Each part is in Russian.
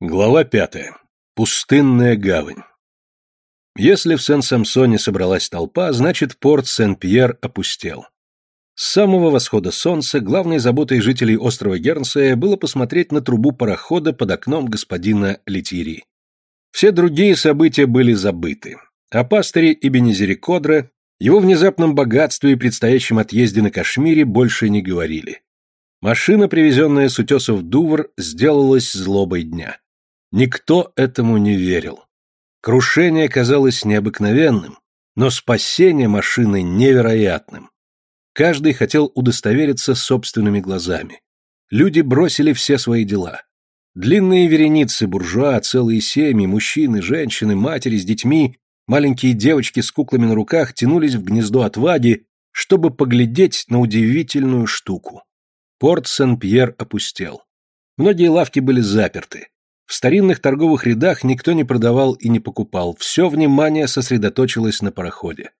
Глава пятая. Пустынная гавань. Если в Сен-Самсоне собралась толпа, значит порт Сен-Пьер опустел. С самого восхода солнца главной заботой жителей острова Гернсея было посмотреть на трубу парохода под окном господина Летири. Все другие события были забыты. О пастыре и Бенезере Кодре, его внезапном богатстве и предстоящем отъезде на Кашмире больше не говорили. Машина, привезенная с утесов Дувр, сделалась злобой дня. Никто этому не верил. Крушение казалось необыкновенным, но спасение машины невероятным. Каждый хотел удостовериться собственными глазами. Люди бросили все свои дела. Длинные вереницы буржуа, целые семьи, мужчины, женщины, матери с детьми, маленькие девочки с куклами на руках тянулись в гнездо отваги, чтобы поглядеть на удивительную штуку. Порт Сен-Пьер опустел. Многие лавки были заперты. В старинных торговых рядах никто не продавал и не покупал, все внимание сосредоточилось на пароходе.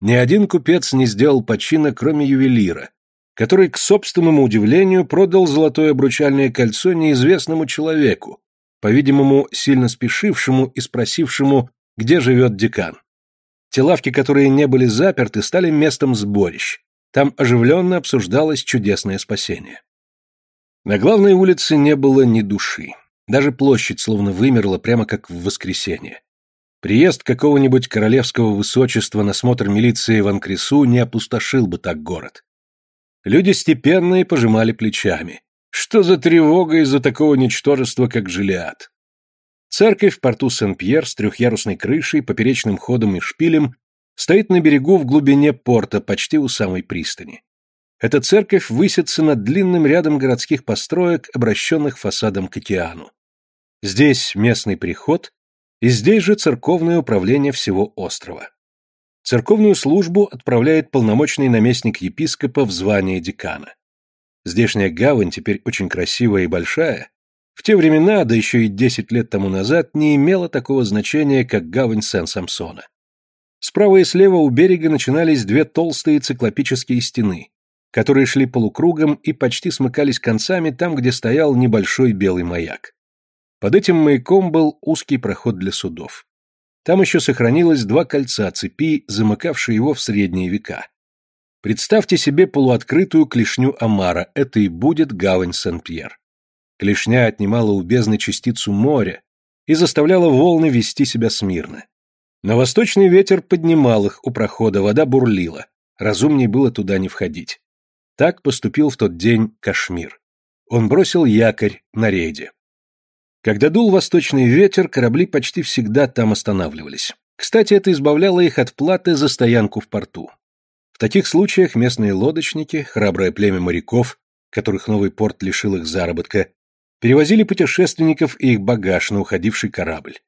Ни один купец не сделал почина, кроме ювелира, который, к собственному удивлению, продал золотое обручальное кольцо неизвестному человеку, по-видимому, сильно спешившему и спросившему, где живет декан. Те лавки, которые не были заперты, стали местом сборищ. Там оживленно обсуждалось чудесное спасение. На главной улице не было ни души. Даже площадь словно вымерла, прямо как в воскресенье. Приезд какого-нибудь королевского высочества на смотр милиции в Анкресу не опустошил бы так город. Люди степенные пожимали плечами. Что за тревога из-за такого ничтожества, как Жилиад? Церковь в порту Сен-Пьер с трехъярусной крышей, поперечным ходом и шпилем стоит на берегу в глубине порта, почти у самой пристани. Эта церковь высится над длинным рядом городских построек, обращенных фасадом к океану. Здесь местный приход, и здесь же церковное управление всего острова. Церковную службу отправляет полномочный наместник епископа в звание декана. Здешняя гавань теперь очень красивая и большая. В те времена, да еще и десять лет тому назад, не имела такого значения, как гавань Сен-Самсона. Справа и слева у берега начинались две толстые циклопические стены, которые шли полукругом и почти смыкались концами там, где стоял небольшой белый маяк. Под этим маяком был узкий проход для судов. Там еще сохранилось два кольца цепи, замыкавшие его в средние века. Представьте себе полуоткрытую клешню Амара, это и будет гавань Сен-Пьер. Клешня отнимала у бездны частицу моря и заставляла волны вести себя смирно. Но восточный ветер поднимал их у прохода, вода бурлила. Разумней было туда не входить. Так поступил в тот день Кашмир. Он бросил якорь на рейде. Когда дул восточный ветер, корабли почти всегда там останавливались. Кстати, это избавляло их от платы за стоянку в порту. В таких случаях местные лодочники, храброе племя моряков, которых новый порт лишил их заработка, перевозили путешественников и их багаж на уходивший корабль.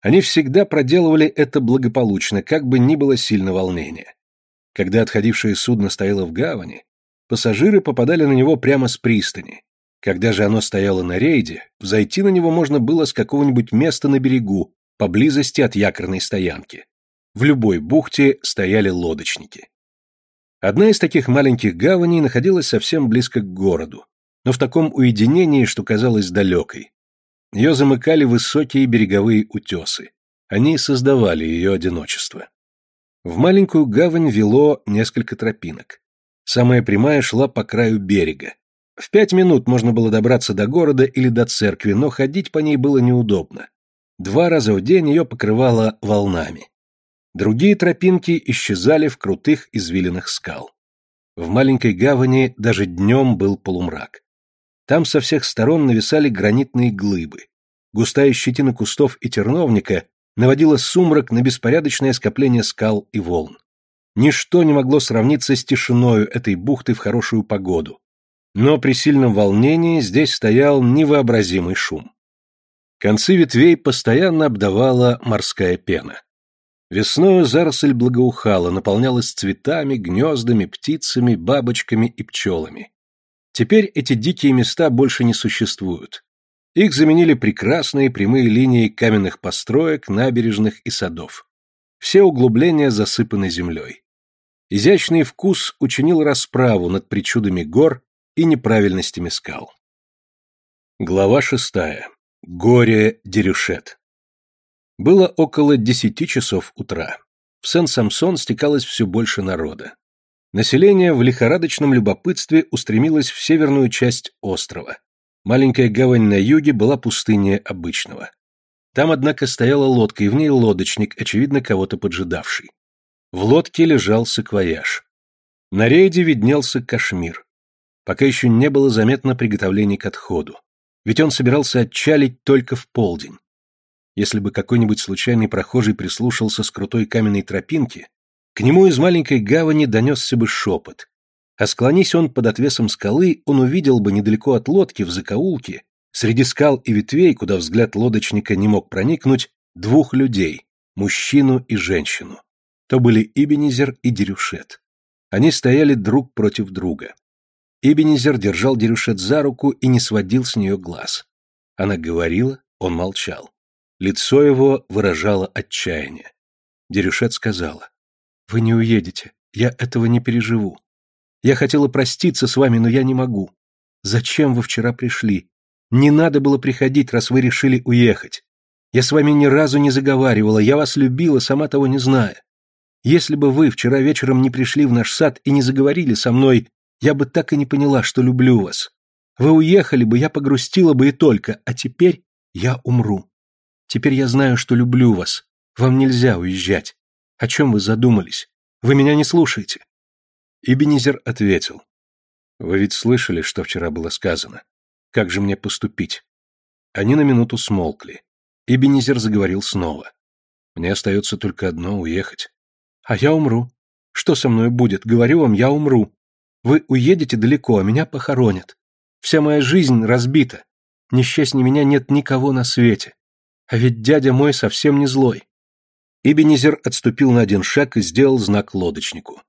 Они всегда проделывали это благополучно, как бы ни было сильно волнения. Когда отходившее судно стояло в гавани, пассажиры попадали на него прямо с пристани. Когда же оно стояло на рейде, взойти на него можно было с какого-нибудь места на берегу, поблизости от якорной стоянки. В любой бухте стояли лодочники. Одна из таких маленьких гаваней находилась совсем близко к городу, но в таком уединении, что казалось далекой. Ее замыкали высокие береговые утесы. Они создавали ее одиночество. В маленькую гавань вело несколько тропинок. Самая прямая шла по краю берега. В пять минут можно было добраться до города или до церкви, но ходить по ней было неудобно. Два раза в день ее покрывало волнами. Другие тропинки исчезали в крутых извилинах скал. В маленькой гавани даже днем был полумрак. Там со всех сторон нависали гранитные глыбы. Густая щетина кустов и терновника наводила сумрак на беспорядочное скопление скал и волн. Ничто не могло сравниться с тишиною этой бухты в хорошую погоду. Но при сильном волнении здесь стоял невообразимый шум. Концы ветвей постоянно обдавала морская пена. Весною заросль благоухала, наполнялась цветами, гнездами, птицами, бабочками и пчелами. Теперь эти дикие места больше не существуют. Их заменили прекрасные прямые линии каменных построек, набережных и садов. Все углубления засыпаны землей. Изящный вкус учинил расправу над причудами гор и неправильностями скал. Глава шестая. Горе Дерюшет. Было около десяти часов утра. В Сен-Самсон стекалось все больше народа. Население в лихорадочном любопытстве устремилось в северную часть острова. Маленькая гавань на юге была пустыннее обычного. Там, однако, стояла лодка, и в ней лодочник, очевидно, кого-то поджидавший. В лодке лежал саквояж. На рейде виднелся кашмир. Пока еще не было заметно приготовлений к отходу ведь он собирался отчалить только в полдень. Если бы какой-нибудь случайный прохожий прислушался с крутой каменной тропинки, к нему из маленькой гавани донесся бы шепот. А склонись он под отвесом скалы, он увидел бы недалеко от лодки в закоулке, среди скал и ветвей, куда взгляд лодочника не мог проникнуть, двух людей, мужчину и женщину. То были Ибенизер и Дерюшет. Они стояли друг против друга. Ибенизер держал Дерюшет за руку и не сводил с нее глаз. Она говорила, он молчал. Лицо его выражало отчаяние. Дерюшет сказала, «Вы не уедете, я этого не переживу. Я хотела проститься с вами, но я не могу. Зачем вы вчера пришли? Не надо было приходить, раз вы решили уехать. Я с вами ни разу не заговаривала, я вас любила, сама того не зная. Если бы вы вчера вечером не пришли в наш сад и не заговорили со мной, я бы так и не поняла, что люблю вас. Вы уехали бы, я погрустила бы и только, а теперь я умру. Теперь я знаю, что люблю вас. Вам нельзя уезжать. О чем вы задумались? Вы меня не слушаете. Ибенизер ответил. Вы ведь слышали, что вчера было сказано. Как же мне поступить? Они на минуту смолкли. Ибенизер заговорил снова. Мне остается только одно — уехать. А я умру. Что со мной будет? Говорю вам, я умру. Вы уедете далеко, а меня похоронят. Вся моя жизнь разбита. Несчастнее меня нет никого на свете. А ведь дядя мой совсем не злой. Ибенизер отступил на один шаг и сделал знак лодочнику.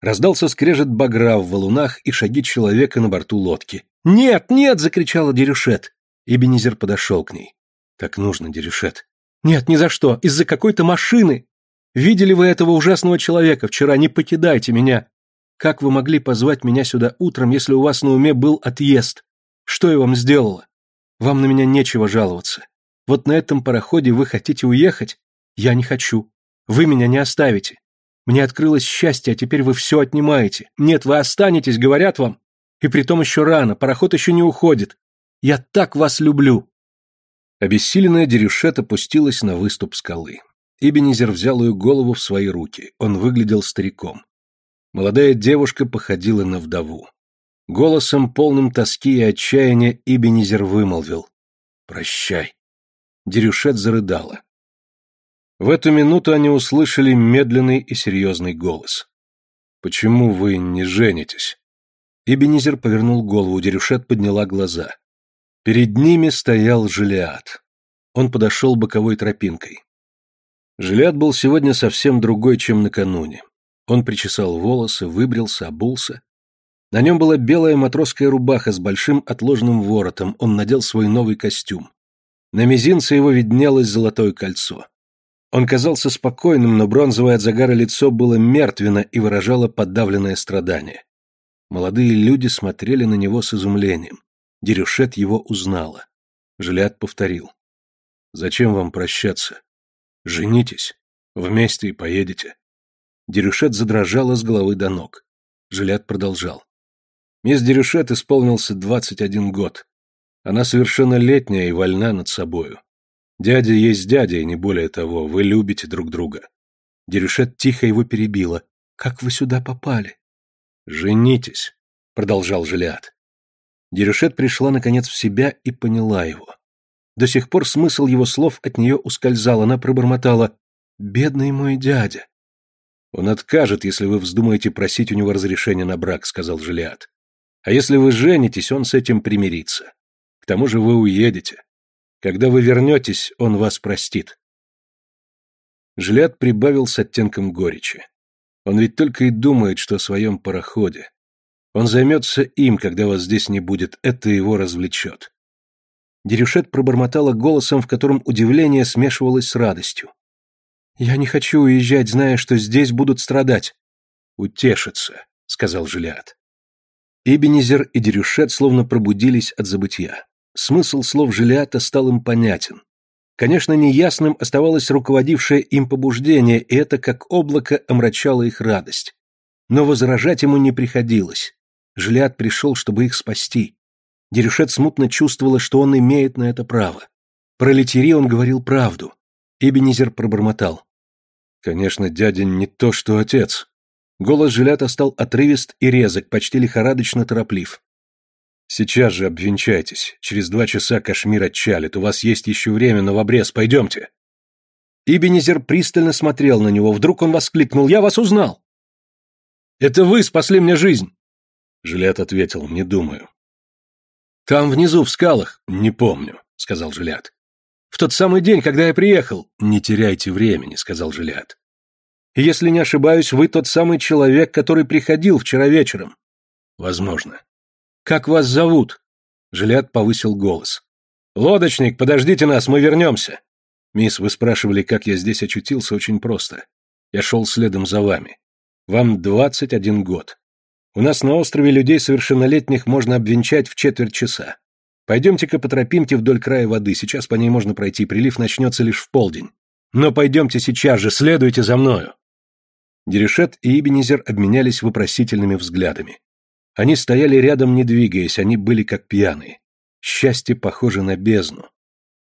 Раздался скрежет багра в валунах и шаги человека на борту лодки. «Нет, нет!» — закричала Дерюшет. Ибенизер подошел к ней. «Так нужно, Дерюшет». «Нет, ни за что! Из-за какой-то машины! Видели вы этого ужасного человека вчера? Не покидайте меня! Как вы могли позвать меня сюда утром, если у вас на уме был отъезд? Что я вам сделала? Вам на меня нечего жаловаться. Вот на этом пароходе вы хотите уехать? Я не хочу. Вы меня не оставите. Мне открылось счастье, а теперь вы все отнимаете. Нет, вы останетесь, говорят вам. И притом еще рано, пароход еще не уходит. Я так вас люблю. Обессиленная Дерюшет опустилась на выступ скалы. Ибенизер взял ее голову в свои руки. Он выглядел стариком. Молодая девушка походила на вдову. Голосом, полным тоски и отчаяния, Ибенизер вымолвил. «Прощай». Дерюшет зарыдала. В эту минуту они услышали медленный и серьезный голос. «Почему вы не женитесь?» Ибенизер повернул голову, Дерюшет подняла глаза. Перед ними стоял Жилиад. Он подошел боковой тропинкой. Жилиад был сегодня совсем другой, чем накануне. Он причесал волосы, выбрился, обулся. На нем была белая матросская рубаха с большим отложенным воротом, он надел свой новый костюм. На мизинце его виднелось золотое кольцо. Он казался спокойным, но бронзовое от загара лицо было мертвенно и выражало подавленное страдание. Молодые люди смотрели на него с изумлением. Дерюшет его узнала. Жилят повторил. «Зачем вам прощаться? Женитесь. Вместе и поедете. Дерюшет задрожала с головы до ног. Жилят продолжал. Мисс Дерюшет исполнился двадцать один год. Она совершеннолетняя и вольна над собою. Дядя есть дядя, и не более того, вы любите друг друга. Дерюшет тихо его перебила. «Как вы сюда попали?» «Женитесь», — продолжал Жилиад. Дерюшет пришла, наконец, в себя и поняла его. До сих пор смысл его слов от нее ускользал. Она пробормотала «Бедный мой дядя». «Он откажет, если вы вздумаете просить у него разрешения на брак», — сказал Жилиад. «А если вы женитесь, он с этим примирится. К тому же вы уедете. Когда вы вернетесь, он вас простит». Жилиад прибавил с оттенком горечи. Он ведь только и думает, что о своем пароходе. Он займется им, когда вас здесь не будет, это его развлечет. Дерюшет пробормотала голосом, в котором удивление смешивалось с радостью. «Я не хочу уезжать, зная, что здесь будут страдать». «Утешиться», — сказал Жилиад. Ибенизер и Дерюшет словно пробудились от забытья. Смысл слов Жилиата стал им понятен. Конечно, неясным оставалось руководившее им побуждение, и это как облако омрачало их радость. Но возражать ему не приходилось. Жилиат пришел, чтобы их спасти. Дерюшет смутно чувствовала, что он имеет на это право. Про Летери он говорил правду. Эбенизер пробормотал. «Конечно, дядя не то, что отец». Голос Жилята стал отрывист и резок, почти лихорадочно тороплив. «Сейчас же обвенчайтесь. Через два часа Кашмир отчалит. У вас есть еще время, но в обрез пойдемте». Ибенизер пристально смотрел на него. Вдруг он воскликнул. «Я вас узнал!» «Это вы спасли мне жизнь!» Жилят ответил. «Не думаю». «Там внизу, в скалах?» «Не помню», — сказал Жилят. «В тот самый день, когда я приехал?» «Не теряйте времени», — сказал Жилят. «Если не ошибаюсь, вы тот самый человек, который приходил вчера вечером». «Возможно». «Как вас зовут?» Жилят повысил голос. «Лодочник, подождите нас, мы вернемся!» «Мисс, вы спрашивали, как я здесь очутился, очень просто. Я шел следом за вами. Вам двадцать один год. У нас на острове людей совершеннолетних можно обвенчать в четверть часа. Пойдемте-ка по тропинке вдоль края воды, сейчас по ней можно пройти, прилив начнется лишь в полдень. Но пойдемте сейчас же, следуйте за мною!» Дерешет и Ибенизер обменялись вопросительными взглядами. Они стояли рядом, не двигаясь, они были как пьяные. Счастье похоже на бездну.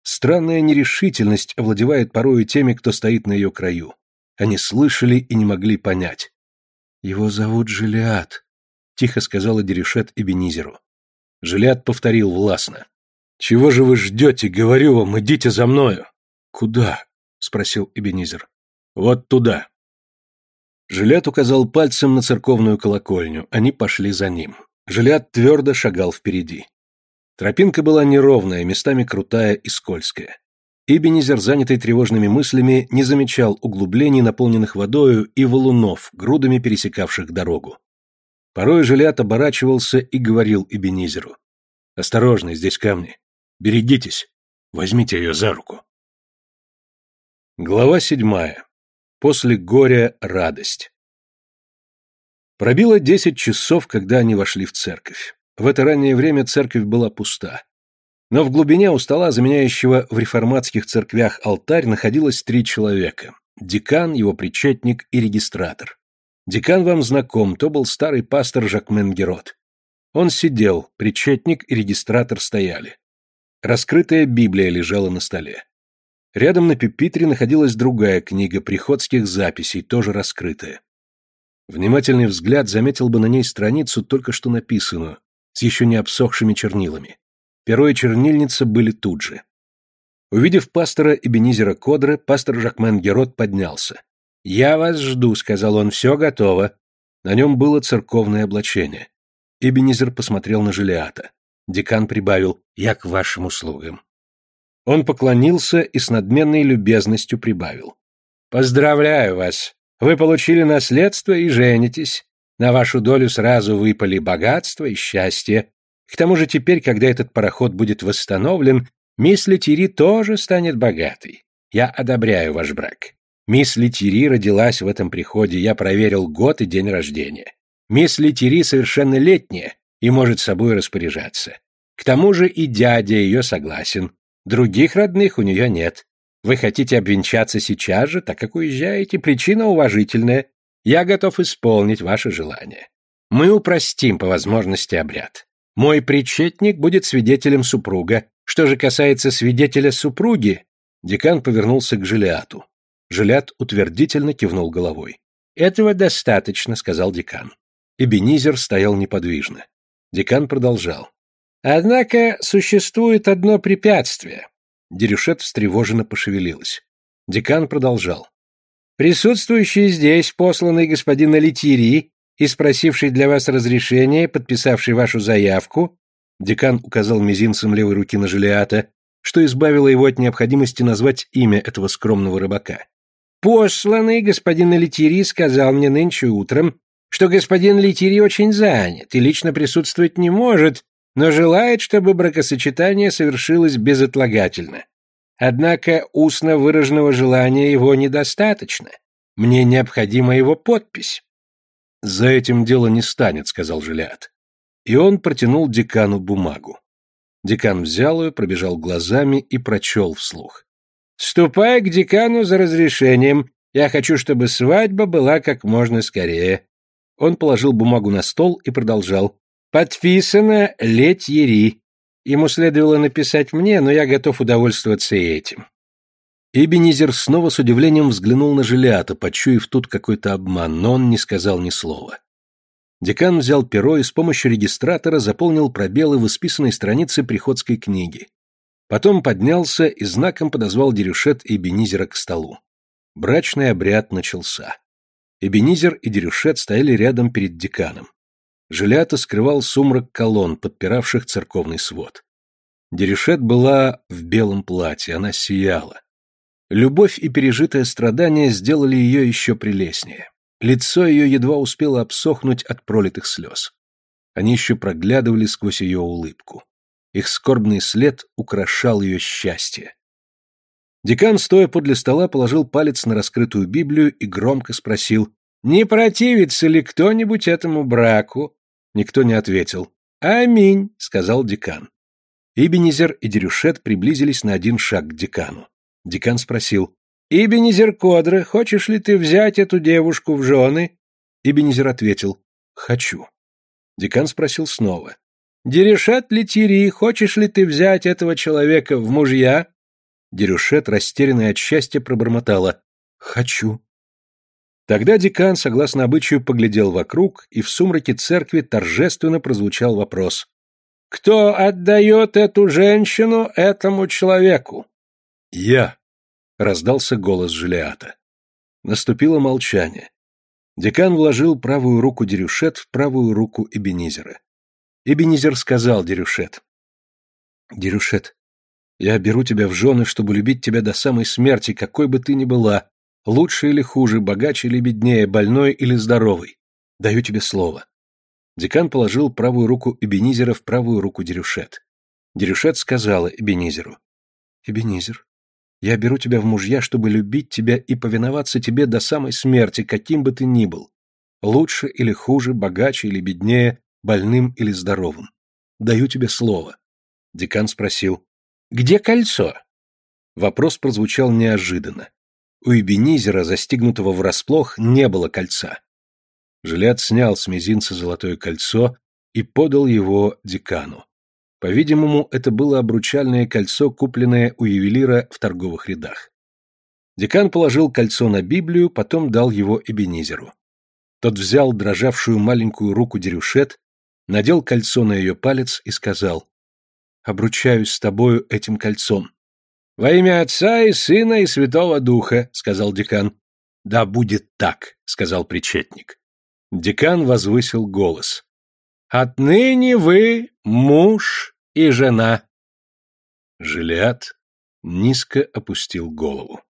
Странная нерешительность овладевает порою теми, кто стоит на ее краю. Они слышали и не могли понять. «Его зовут Жилиад», — тихо сказала Дерешет Эбенизеру. Жилиад повторил властно. «Чего же вы ждете? Говорю вам, идите за мною». «Куда?» — спросил Эбенизер. «Вот туда». Жилят указал пальцем на церковную колокольню, они пошли за ним. Жилят твердо шагал впереди. Тропинка была неровная, местами крутая и скользкая. Ибенизер, занятый тревожными мыслями, не замечал углублений, наполненных водою, и валунов, грудами пересекавших дорогу. Порой Жилят оборачивался и говорил Ибенизеру. «Осторожно, здесь камни. Берегитесь. Возьмите ее за руку». Глава седьмая. После горя радость. Пробило десять часов, когда они вошли в церковь. В это раннее время церковь была пуста. Но в глубине у стола, заменяющего в реформатских церквях алтарь, находилось три человека. Декан, его причетник и регистратор. Декан вам знаком, то был старый пастор Жакмен Герот. Он сидел, причетник и регистратор стояли. Раскрытая Библия лежала на столе. Рядом на пепитре находилась другая книга приходских записей, тоже раскрытая. Внимательный взгляд заметил бы на ней страницу, только что написанную, с еще не обсохшими чернилами. Перо и чернильница были тут же. Увидев пастора Эбенизера Кодра, пастор Жакмен Герот поднялся. «Я вас жду», — сказал он, — «все готово». На нем было церковное облачение. Эбенизер посмотрел на Желиата. Декан прибавил «Я к вашим услугам». Он поклонился и с надменной любезностью прибавил. «Поздравляю вас! Вы получили наследство и женитесь. На вашу долю сразу выпали богатство и счастье. К тому же теперь, когда этот пароход будет восстановлен, мисс Летири тоже станет богатой. Я одобряю ваш брак. Мисс Летири родилась в этом приходе, я проверил год и день рождения. Мисс Летири совершеннолетняя и может собой распоряжаться. К тому же и дядя ее согласен. Других родных у нее нет. Вы хотите обвенчаться сейчас же, так как уезжаете, причина уважительная. Я готов исполнить ваше желание. Мы упростим по возможности обряд. Мой причетник будет свидетелем супруга. Что же касается свидетеля супруги, декан повернулся к Жилиату. Жилят утвердительно кивнул головой. Этого достаточно, сказал декан. Эбенизер стоял неподвижно. Декан продолжал. Однако существует одно препятствие. Дерюшет встревоженно пошевелилась. Декан продолжал. Присутствующий здесь, посланный господин Алитири и спросивший для вас разрешение, подписавший вашу заявку, декан указал мизинцем левой руки на Желиата, что избавило его от необходимости назвать имя этого скромного рыбака. Посланный господин Алитири сказал мне нынче утром, что господин Литири очень занят и лично присутствовать не может, но желает, чтобы бракосочетание совершилось безотлагательно. Однако устно выраженного желания его недостаточно. Мне необходима его подпись. «За этим дело не станет», — сказал Жилиат. И он протянул декану бумагу. Декан взял ее, пробежал глазами и прочел вслух. «Ступай к декану за разрешением. Я хочу, чтобы свадьба была как можно скорее». Он положил бумагу на стол и продолжал. «Подписано Летьери. Ему следовало написать мне, но я готов удовольствоваться и этим». Эбенизер снова с удивлением взглянул на Желиата, почуяв тут какой-то обман, но он не сказал ни слова. Декан взял перо и с помощью регистратора заполнил пробелы в исписанной странице приходской книги. Потом поднялся и знаком подозвал Дерюшет и Бенизера к столу. Брачный обряд начался. Эбенизер и Дерюшет стояли рядом перед деканом. Желята скрывал сумрак колонн, подпиравших церковный свод. Дерюшет была в белом платье, она сияла. Любовь и пережитое страдание сделали ее еще прелестнее. Лицо ее едва успело обсохнуть от пролитых слез. Они еще проглядывали сквозь ее улыбку. Их скорбный след украшал ее счастье. Декан, стоя подле стола, положил палец на раскрытую Библию и громко спросил, «Не противится ли кто-нибудь этому браку?» Никто не ответил. «Аминь», — сказал декан. Ибенизер и Дерюшет приблизились на один шаг к декану. Декан спросил, «Ибенизер Кодре, хочешь ли ты взять эту девушку в жены?» Ибенизер ответил «Хочу». Декан спросил снова «Дерешет Летири, хочешь ли ты взять этого человека в мужья?» Дерюшет, растерянная от счастья, пробормотала «Хочу». Тогда декан, согласно обычаю, поглядел вокруг, и в сумраке церкви торжественно прозвучал вопрос «Кто отдает эту женщину этому человеку?» «Я», — раздался голос Желиата. Наступило молчание. Декан вложил правую руку Дерюшет в правую руку Эбенизера. Эбенизер сказал Дерюшет. «Дерюшет, я беру тебя в жены, чтобы любить тебя до самой смерти, какой бы ты ни была, лучше или хуже, богаче или беднее, больной или здоровый. Даю тебе слово». Декан положил правую руку Эбенизера в правую руку Дерюшет. Дерюшет сказала Эбенизеру. «Эбенизер, я беру тебя в мужья, чтобы любить тебя и повиноваться тебе до самой смерти, каким бы ты ни был. Лучше или хуже, богаче или беднее, больным или здоровым. Даю тебе слово. Декан спросил. Где кольцо? Вопрос прозвучал неожиданно. У Эбенизера, застигнутого врасплох, не было кольца. Жилят снял с мизинца золотое кольцо и подал его декану. По-видимому, это было обручальное кольцо, купленное у ювелира в торговых рядах. Декан положил кольцо на Библию, потом дал его Эбенизеру. Тот взял дрожавшую маленькую руку Дерюшет, надел кольцо на ее палец и сказал, «Обручаюсь с тобою этим кольцом». «Во имя Отца и Сына и Святого Духа», — сказал декан. «Да будет так», — сказал причетник. Декан возвысил голос. Отныне вы муж и жена. Жилиат низко опустил голову.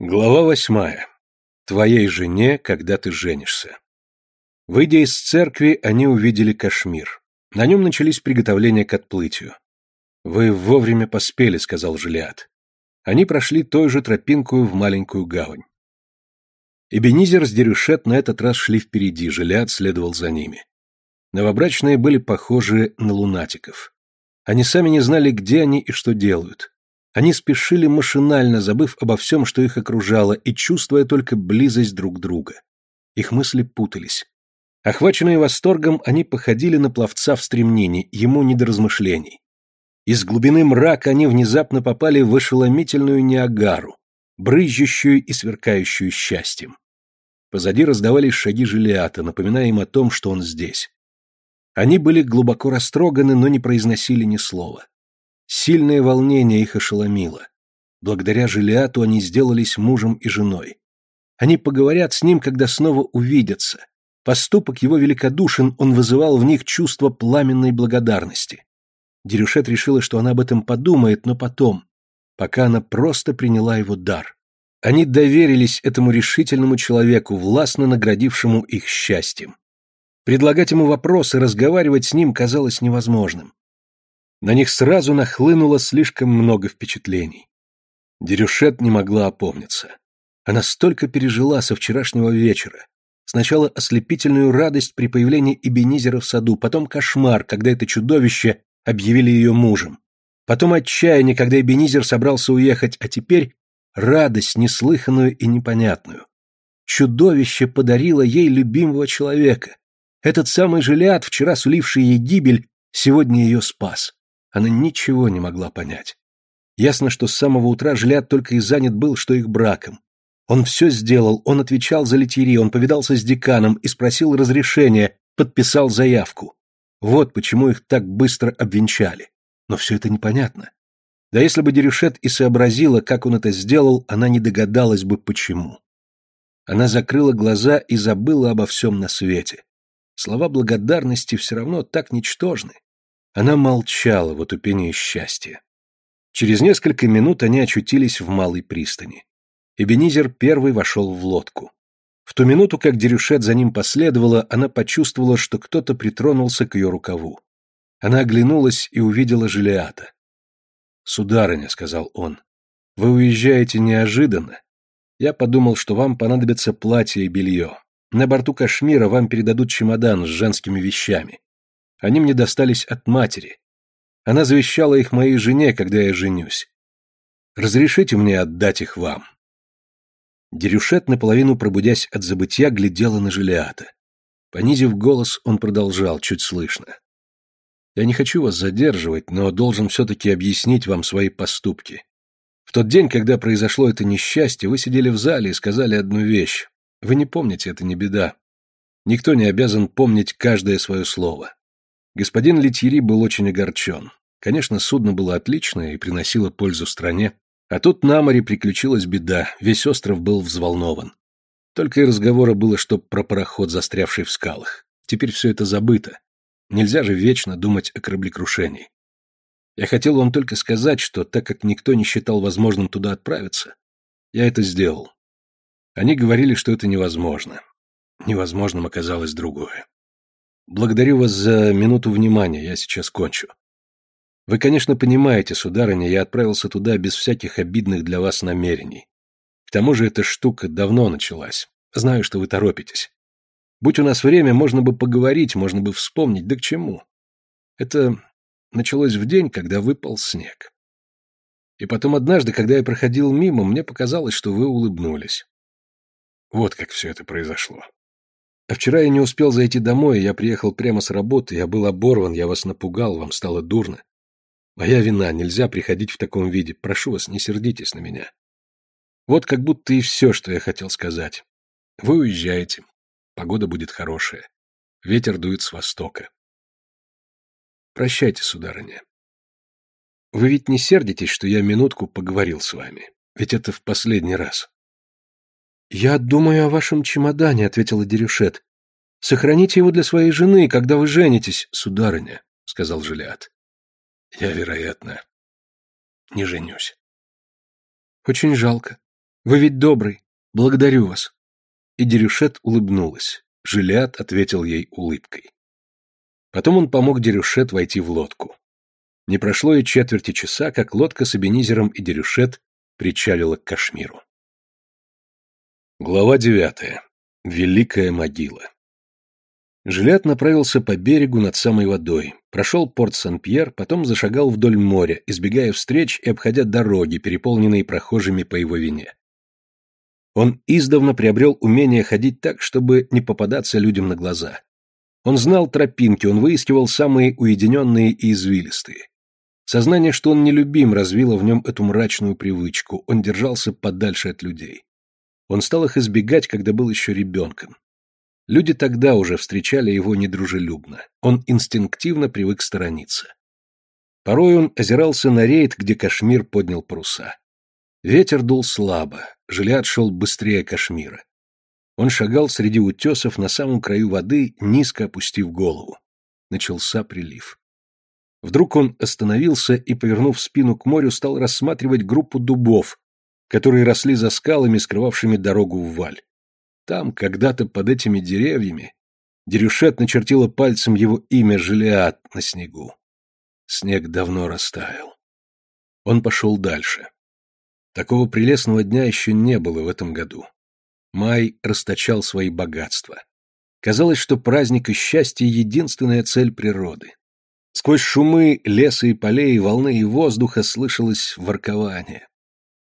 Глава восьмая. Твоей жене, когда ты женишься. Выйдя из церкви, они увидели Кашмир. На нем начались приготовления к отплытию. «Вы вовремя поспели», — сказал Жилиат. Они прошли той же тропинкою в маленькую гавань. Эбенизер с Дерюшет на этот раз шли впереди, Жилиад следовал за ними. Новобрачные были похожи на лунатиков. Они сами не знали, где они и что делают. Они спешили машинально, забыв обо всем, что их окружало, и чувствуя только близость друг друга. Их мысли путались. Охваченные восторгом, они походили на пловца в стремнине, ему не до размышлений. Из глубины мрака они внезапно попали в ошеломительную Ниагару, брызжущую и сверкающую счастьем. Позади раздавались шаги Жилиата, напоминая им о том, что он здесь. Они были глубоко растроганы, но не произносили ни слова. Сильное волнение их ошеломило. Благодаря Жилиату они сделались мужем и женой. Они поговорят с ним, когда снова увидятся. Поступок его великодушен, он вызывал в них чувство пламенной благодарности. Дерюшет решила, что она об этом подумает, но потом, пока она просто приняла его дар. Они доверились этому решительному человеку, властно наградившему их счастьем. Предлагать ему вопросы, разговаривать с ним казалось невозможным. На них сразу нахлынуло слишком много впечатлений. Дерюшет не могла опомниться. Она столько пережила со вчерашнего вечера. Сначала ослепительную радость при появлении Эбенизера в саду, потом кошмар, когда это чудовище объявили ее мужем. Потом отчаяние, когда Эбенизер собрался уехать, а теперь радость неслыханную и непонятную. Чудовище подарило ей любимого человека. Этот самый Желиад, вчера суливший ей гибель, сегодня ее спас. Она ничего не могла понять. Ясно, что с самого утра Желиад только и занят был, что их браком. Он все сделал, он отвечал за литьери, он повидался с деканом и спросил разрешения, подписал заявку. Вот почему их так быстро обвенчали. Но все это непонятно. Да если бы Дерюшет и сообразила, как он это сделал, она не догадалась бы, почему. Она закрыла глаза и забыла обо всем на свете. Слова благодарности все равно так ничтожны. Она молчала в отупении счастья. Через несколько минут они очутились в малой пристани. Эбенизер первый вошел в лодку. В ту минуту, как Дерюшет за ним последовала, она почувствовала, что кто-то притронулся к ее рукаву. Она оглянулась и увидела Желиата. «Сударыня», — сказал он, — «вы уезжаете неожиданно. Я подумал, что вам понадобится платье и белье. На борту Кашмира вам передадут чемодан с женскими вещами. Они мне достались от матери. Она завещала их моей жене, когда я женюсь. Разрешите мне отдать их вам». Дерюшет, наполовину пробудясь от забытья, глядела на Желиата. Понизив голос, он продолжал, чуть слышно. «Я не хочу вас задерживать, но должен все-таки объяснить вам свои поступки. В тот день, когда произошло это несчастье, вы сидели в зале и сказали одну вещь. Вы не помните, это не беда. Никто не обязан помнить каждое свое слово. Господин Литьери был очень огорчен. Конечно, судно было отличное и приносило пользу стране, а тут на море приключилась беда, весь остров был взволнован. Только и разговора было, что про пароход, застрявший в скалах. Теперь все это забыто. Нельзя же вечно думать о кораблекрушении. Я хотел вам только сказать, что так как никто не считал возможным туда отправиться, я это сделал. Они говорили, что это невозможно. Невозможным оказалось другое. Благодарю вас за минуту внимания, я сейчас кончу. Вы, конечно, понимаете, сударыня, я отправился туда без всяких обидных для вас намерений. К тому же эта штука давно началась. Знаю, что вы торопитесь. Будь у нас время, можно бы поговорить, можно бы вспомнить, да к чему? Это началось в день, когда выпал снег. И потом однажды, когда я проходил мимо, мне показалось, что вы улыбнулись. Вот как все это произошло. А вчера я не успел зайти домой, я приехал прямо с работы, я был оборван, я вас напугал, вам стало дурно. Моя вина, нельзя приходить в таком виде. Прошу вас, не сердитесь на меня. Вот как будто и все, что я хотел сказать. Вы уезжаете. Погода будет хорошая. Ветер дует с востока. Прощайте, сударыня. Вы ведь не сердитесь, что я минутку поговорил с вами? Ведь это в последний раз. Я думаю о вашем чемодане, ответила Дерюшет. Сохраните его для своей жены, когда вы женитесь, сударыня, сказал Жилиат. Я, вероятно, не женюсь. Очень жалко. Вы ведь добрый. Благодарю вас. И Дерюшет улыбнулась. Жилят ответил ей улыбкой. Потом он помог Дерюшет войти в лодку. Не прошло и четверти часа, как лодка с Эбенизером и Дерюшет причалила к Кашмиру. Глава девятая. Великая могила. Жилят направился по берегу над самой водой, прошел порт Сан-Пьер, потом зашагал вдоль моря, избегая встреч и обходя дороги, переполненные прохожими по его вине. Он издавна приобрел умение ходить так, чтобы не попадаться людям на глаза. Он знал тропинки, он выискивал самые уединенные и извилистые. Сознание, что он нелюбим, развило в нем эту мрачную привычку, он держался подальше от людей. Он стал их избегать, когда был еще ребенком. Люди тогда уже встречали его недружелюбно. Он инстинктивно привык сторониться. Порой он озирался на рейд, где Кашмир поднял паруса. Ветер дул слабо, Жилят шел быстрее Кашмира. Он шагал среди утесов на самом краю воды, низко опустив голову. Начался прилив. Вдруг он остановился и, повернув спину к морю, стал рассматривать группу дубов, которые росли за скалами, скрывавшими дорогу в валь. Там, когда-то под этими деревьями, Дерюшет начертила пальцем его имя Желиад на снегу. Снег давно растаял. Он пошел дальше. Такого прелестного дня еще не было в этом году. Май расточал свои богатства. Казалось, что праздник и счастье — единственная цель природы. Сквозь шумы леса и полей, волны и воздуха слышалось воркование.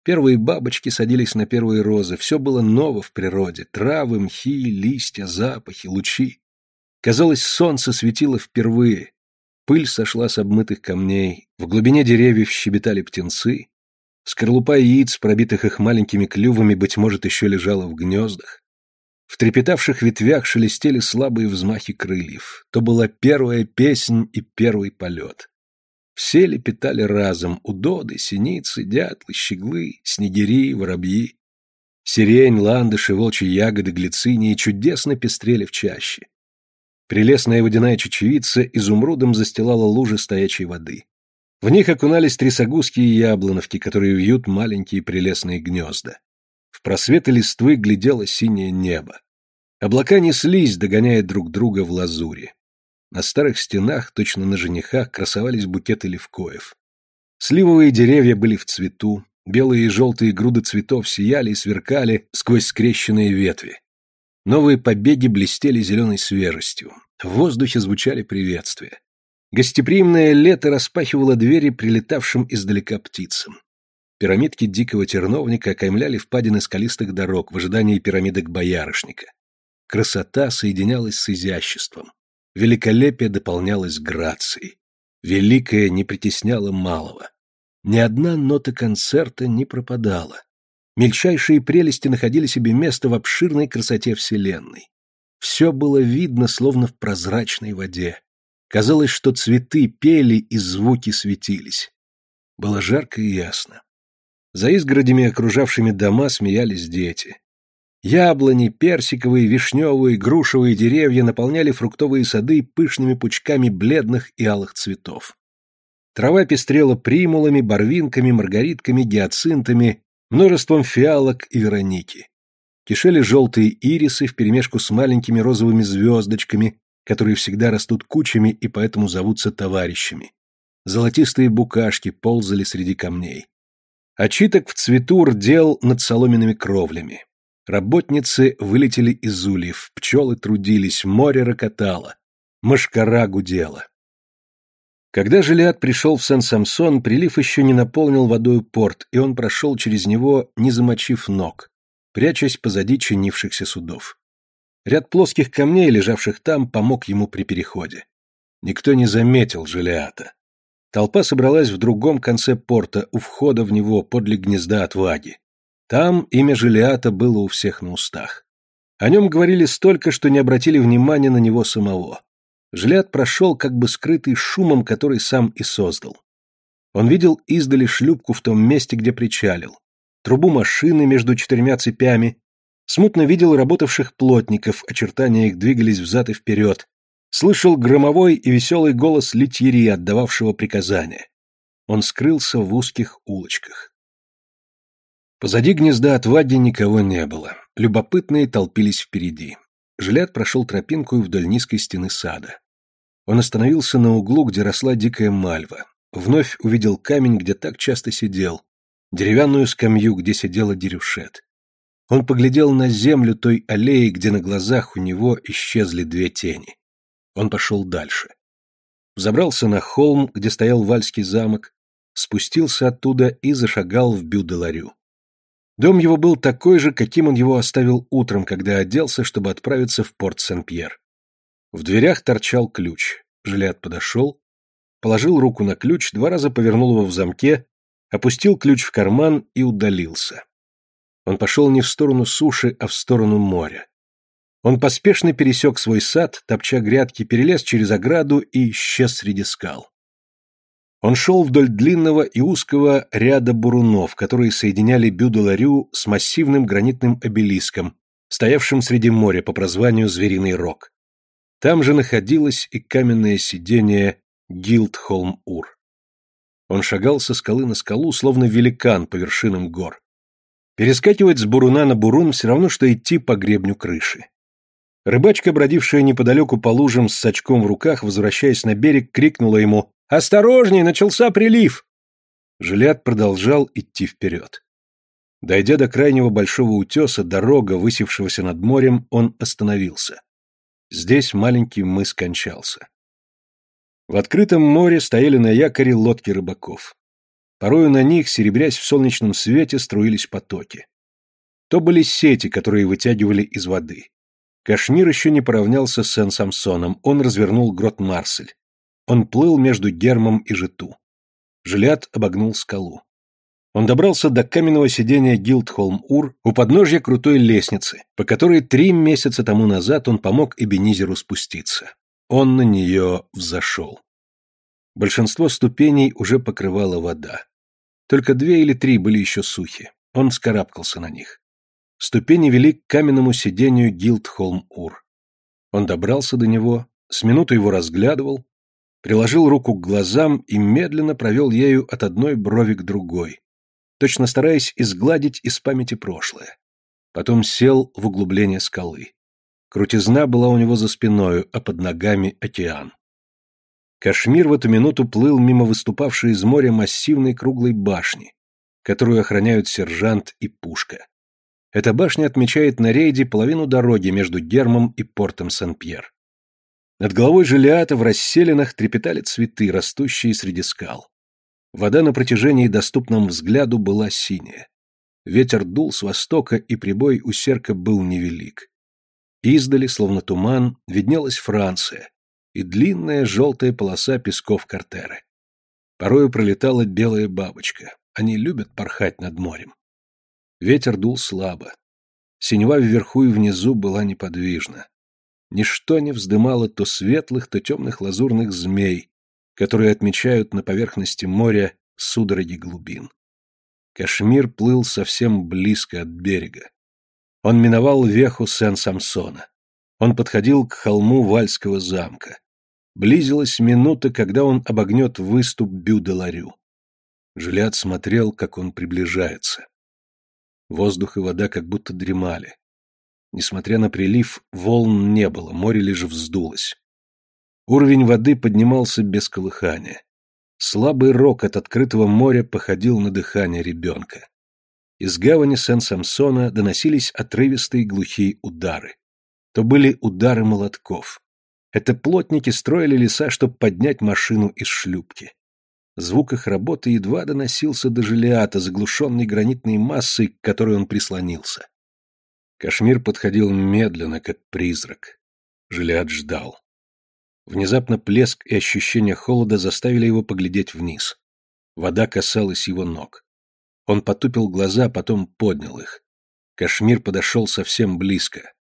Первые бабочки садились на первые розы, все было ново в природе, травы, мхи, листья, запахи, лучи. Казалось, солнце светило впервые. Пыль сошла с обмытых камней, в глубине деревьев щебетали птенцы, скорлупа яиц, пробитых их маленькими клювами, быть может, еще лежала в гнездах. В трепетавших ветвях шелестели слабые взмахи крыльев. То была первая песнь и первый полет. Все лепетали разом — удоды, синицы, дятлы, щеглы, снегири, воробьи. Сирень, ландыши, волчьи ягоды, глицинии чудесно пестрели в чаще. Прелестная водяная чечевица изумрудом застилала лужи стоячей воды. В них окунались трясогузки и яблоновки, которые вьют маленькие прелестные гнезда. В просветы листвы глядело синее небо. Облака неслись, догоняя друг друга в лазуре. На старых стенах, точно на женихах, красовались букеты левкоев. Сливовые деревья были в цвету, белые и желтые груды цветов сияли и сверкали сквозь скрещенные ветви. Новые побеги блестели зеленой свежестью. В воздухе звучали приветствия. Гостеприимное лето распахивало двери прилетавшим издалека птицам. Пирамидки дикого терновника окаймляли впадины скалистых дорог в ожидании пирамидок боярышника. Красота соединялась с изяществом. Великолепие дополнялось грацией. Великое не притесняло малого. Ни одна нота концерта не пропадала. Мельчайшие прелести находили себе место в обширной красоте Вселенной. Все было видно, словно в прозрачной воде. Казалось, что цветы пели и звуки светились. Было жарко и ясно. За изгородями, окружавшими дома, смеялись дети. Яблони, персиковые, вишневые, грушевые деревья наполняли фруктовые сады пышными пучками бледных и алых цветов. Трава пестрела примулами, барвинками, маргаритками, гиацинтами, множеством фиалок и вероники. Кишели желтые ирисы вперемешку с маленькими розовыми звездочками, которые всегда растут кучами и поэтому зовутся товарищами. Золотистые букашки ползали среди камней. Очиток в цвету рдел над соломенными кровлями. Работницы вылетели из ульев, пчелы трудились, море рокотало, мошкара гудела. Когда Желиад пришел в Сен-Самсон, прилив еще не наполнил водой порт, и он прошел через него, не замочив ног, прячась позади чинившихся судов. Ряд плоских камней, лежавших там, помог ему при переходе. Никто не заметил Желиата. Толпа собралась в другом конце порта, у входа в него, подле гнезда отваги. Там имя Желиата было у всех на устах. О нем говорили столько, что не обратили внимания на него самого. Желиат прошел, как бы скрытый шумом, который сам и создал. Он видел издали шлюпку в том месте, где причалил, трубу машины между четырьмя цепями, смутно видел работавших плотников, очертания их двигались взад и вперед, слышал громовой и веселый голос литьери, отдававшего приказания. Он скрылся в узких улочках. Позади гнезда отваги никого не было. Любопытные толпились впереди. Жилят прошел тропинку вдоль низкой стены сада. Он остановился на углу, где росла дикая мальва. Вновь увидел камень, где так часто сидел, деревянную скамью, где сидела дерюшет. Он поглядел на землю той аллеи, где на глазах у него исчезли две тени. Он пошел дальше. Взобрался на холм, где стоял Вальский замок, спустился оттуда и зашагал в Бю-де-Ларю. Дом его был такой же, каким он его оставил утром, когда оделся, чтобы отправиться в порт Сен-Пьер. В дверях торчал ключ. Жилят подошел, положил руку на ключ, два раза повернул его в замке, опустил ключ в карман и удалился. Он пошел не в сторону суши, а в сторону моря. Он поспешно пересек свой сад, топча грядки, перелез через ограду и исчез среди скал. Он шел вдоль длинного и узкого ряда бурунов, которые соединяли Бюдаларю с массивным гранитным обелиском, стоявшим среди моря по прозванию Звериный Рог. Там же находилось и каменное сидение Гилдхолм-Ур. Он шагал со скалы на скалу, словно великан по вершинам гор. Перескакивать с буруна на бурун все равно, что идти по гребню крыши. Рыбачка, бродившая неподалеку по лужам с сачком в руках, возвращаясь на берег, крикнула ему «Осторожней, начался прилив!» Жилят продолжал идти вперед. Дойдя до крайнего большого утеса, дорога, высевшегося над морем, он остановился. Здесь маленький мыс кончался. В открытом море стояли на якоре лодки рыбаков. Порою на них, серебрясь в солнечном свете, струились потоки. То были сети, которые вытягивали из воды. Кашмир еще не поравнялся с Сен-Самсоном, он развернул грот Марсель. Он плыл между Гермом и Житу. Жилят обогнул скалу. Он добрался до каменного сидения Гилдхолм-Ур у подножья крутой лестницы, по которой три месяца тому назад он помог Эбенизеру спуститься. Он на нее взошел. Большинство ступеней уже покрывала вода. Только две или три были еще сухи. Он вскарабкался на них. Ступени вели к каменному сидению Гилдхолм-Ур. Он добрался до него, с минуту его разглядывал, приложил руку к глазам и медленно провел ею от одной брови к другой, точно стараясь изгладить из памяти прошлое. Потом сел в углубление скалы. Крутизна была у него за спиною, а под ногами океан. Кашмир в эту минуту плыл мимо выступавшей из моря массивной круглой башни, которую охраняют сержант и пушка. Эта башня отмечает на рейде половину дороги между Гермом и портом Сан-Пьер. Над головой Желиата в расселенных трепетали цветы, растущие среди скал. Вода на протяжении доступном взгляду была синяя. Ветер дул с востока, и прибой у серка был невелик. Издали, словно туман, виднелась Франция и длинная желтая полоса песков Картеры. Порою пролетала белая бабочка. Они любят порхать над морем. Ветер дул слабо. Синева вверху и внизу была неподвижна. Ничто не вздымало то светлых, то темных лазурных змей, которые отмечают на поверхности моря судороги глубин. Кашмир плыл совсем близко от берега. Он миновал веху Сен-Самсона. Он подходил к холму Вальского замка. Близилась минута, когда он обогнет выступ Бю-де-Ларю. Смотрел, как он приближается. Воздух и вода как будто дремали. Несмотря на прилив, волн не было, море лишь вздулось. Уровень воды поднимался без колыхания. Слабый рок от открытого моря походил на дыхание ребенка. Из гавани Сен-Самсона доносились отрывистые глухие удары. То были удары молотков. Это плотники строили леса, чтобы поднять машину из шлюпки. Звук их работы едва доносился до Желиата, заглушенный гранитной массой, к которой он прислонился. Кашмир подходил медленно, как призрак. Желиат ждал. Внезапно плеск и ощущение холода заставили его поглядеть вниз. Вода касалась его ног. Он потупил глаза, потом поднял их. Кашмир подошел совсем близко.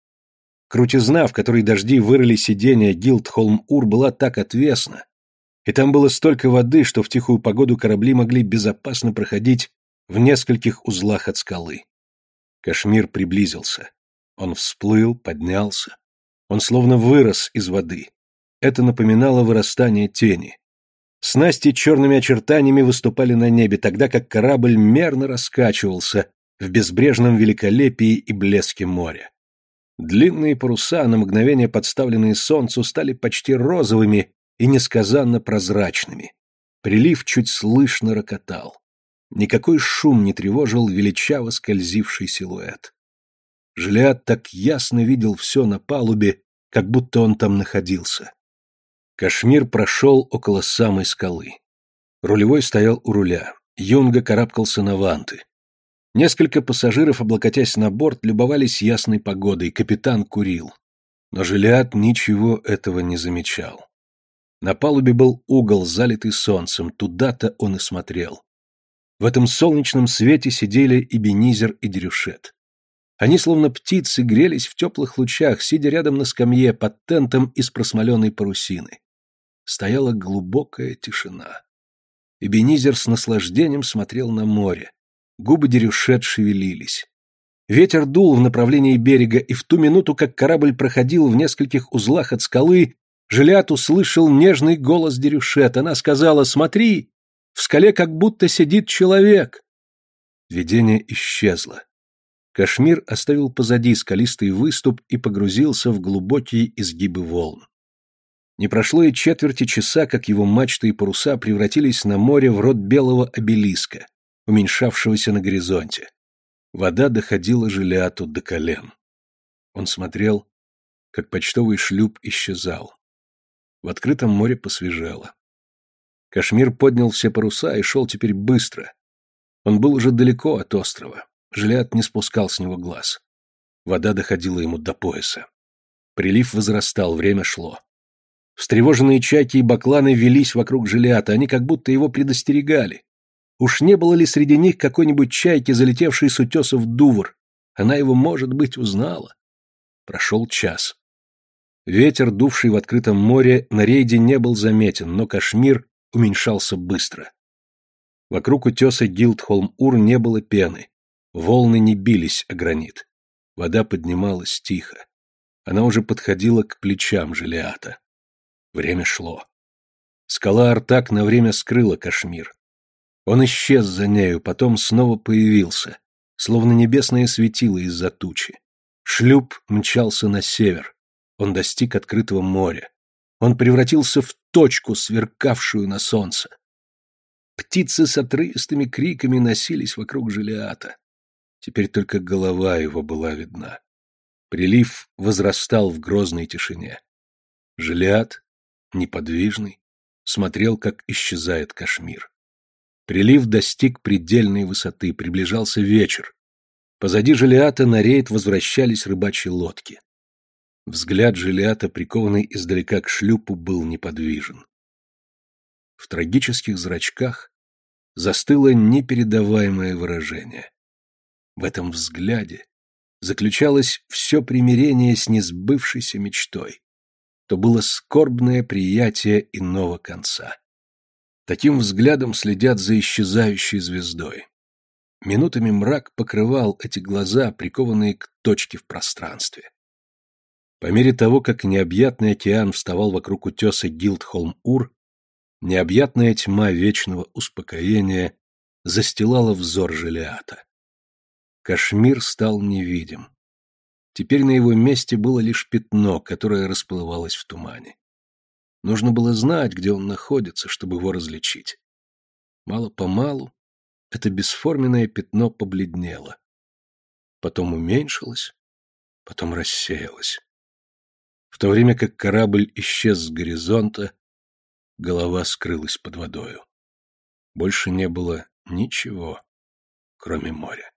Крутизна, в которой дожди вырыли сиденье Гилдхолм-Ур, была так отвесна, и там было столько воды, что в тихую погоду корабли могли безопасно проходить в нескольких узлах от скалы. Кашмир приблизился. Он всплыл, поднялся. Он словно вырос из воды. Это напоминало вырастание тени. Снасти черными очертаниями выступали на небе, тогда как корабль мерно раскачивался в безбрежном великолепии и блеске моря. Длинные паруса, на мгновение подставленные солнцу, стали почти розовыми и несказанно прозрачными. Прилив чуть слышно рокотал. Никакой шум не тревожил величаво скользивший силуэт. Жилиат так ясно видел все на палубе, как будто он там находился. Кашмир прошел около самой скалы. Рулевой стоял у руля. Юнга карабкался на ванты. Несколько пассажиров, облокотясь на борт, любовались ясной погодой, капитан курил. Но Жилиат ничего этого не замечал. На палубе был угол, залитый солнцем, туда-то он и смотрел. В этом солнечном свете сидели и Бенизер, и Дерюшет. Они, словно птицы, грелись в теплых лучах, сидя рядом на скамье под тентом из просмоленной парусины стояла глубокая тишина. Эбенизер с наслаждением смотрел на море. Губы Дерюшет шевелились. Ветер дул в направлении берега, и в ту минуту, как корабль проходил в нескольких узлах от скалы, Жилят услышал нежный голос Дерюшет. Она сказала «Смотри, в скале как будто сидит человек». Видение исчезло. Кашмир оставил позади скалистый выступ и погрузился в глубокие изгибы волн. Не прошло и четверти часа, как его мачты и паруса превратились на море в рот белого обелиска, уменьшавшегося на горизонте. Вода доходила Жилиату до колен. Он смотрел, как почтовый шлюп исчезал. В открытом море посвежело. Кашмир поднял все паруса и шел теперь быстро. Он был уже далеко от острова. Жилят не спускал с него глаз. Вода доходила ему до пояса. Прилив возрастал, время шло. Встревоженные чайки и бакланы велись вокруг Жилята, они как будто его предостерегали. Уж не было ли среди них какой-нибудь чайки, залетевшей с утеса в Дувр? Она его, может быть, узнала. Прошел час. Ветер, дувший в открытом море, на рейде не был заметен, но Кашмир уменьшался быстро. Вокруг утеса Гилдхолм-Ур не было пены. Волны не бились о гранит. Вода поднималась тихо. Она уже подходила к плечам Желиата. Время шло. Скала Артак на время скрыла Кашмир. Он исчез за нею, потом снова появился, словно небесное светило из-за тучи. Шлюп мчался на север. Он достиг открытого моря. Он превратился в точку, сверкавшую на солнце. Птицы с отрывистыми криками носились вокруг Желиата. Теперь только голова его была видна. Прилив возрастал в грозной тишине. Желиат, неподвижный, смотрел, как исчезает Кашмир. Прилив достиг предельной высоты, приближался вечер. Позади Желиата на рейд возвращались рыбачьи лодки. Взгляд Жилиата, прикованный издалека к шлюпу, был неподвижен. В трагических зрачках застыло непередаваемое выражение. В этом взгляде заключалось все примирение с несбывшейся мечтой. То было скорбное приятие иного конца. Таким взглядом следят за исчезающей звездой. Минутами мрак покрывал эти глаза, прикованные к точке в пространстве. По мере того, как необъятный океан вставал вокруг утеса Гилдхолм-Ур, необъятная тьма вечного успокоения застилала взор Желиата. Кашмир стал невидим. Теперь на его месте было лишь пятно, которое расплывалось в тумане. Нужно было знать, где он находится, чтобы его различить. Мало-помалу это бесформенное пятно побледнело. Потом уменьшилось, потом рассеялось. То время как корабль исчез с горизонта, голова скрылась под водою. Больше не было ничего, кроме моря.